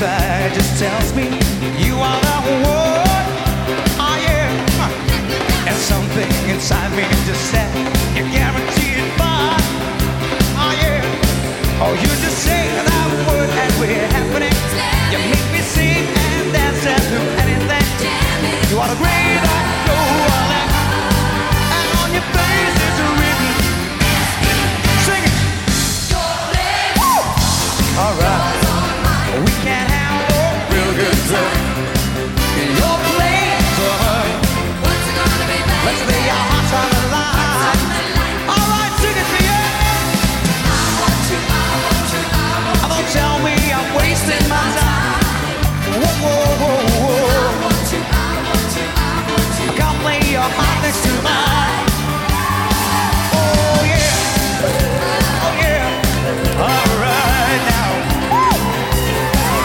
inside just tells me you are the one I am. And something inside me just said you're guaranteed fun. I am. Oh, you just say that word and we're happening. You make me sing and dance and do anything. You are the greatest. next to mine.